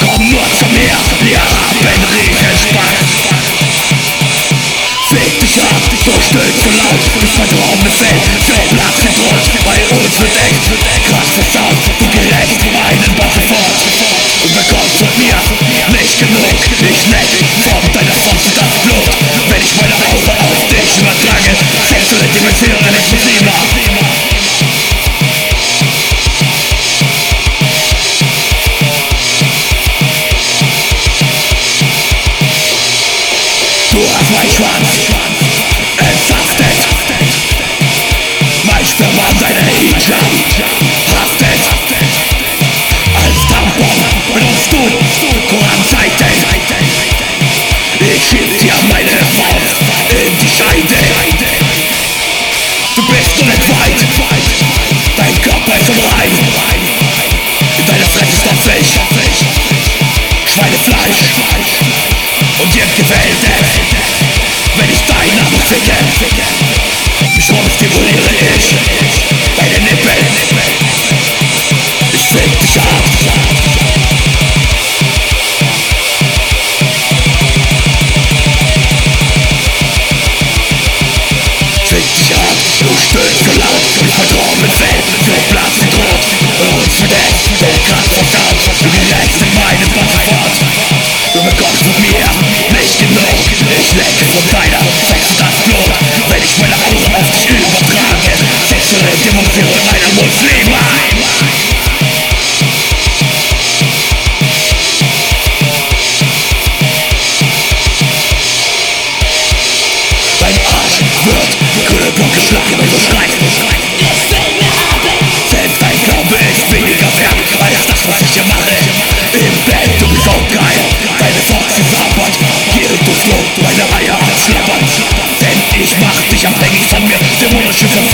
Komm nur zu mir, wir haben Riesenspaß Fick dich ab, so still zu laut Ich vertraue Feld, so Platz Bei uns wird echt krass versaut Du gerecht einen Ball fort Und bekommst von mir nicht genug Ich leck Scheide. Du bist unentweiht Dein Körper ist unrein In deiner Fresse ist noch Fisch Schweinefleisch. Und dir gefällt Fick dich ab, du stöhnst so laut Ich verdorben mit Fell, so Platz und Rot Und verdeckt, so krass versaut ich mach dich abhängig von mir. Dämonische Verführung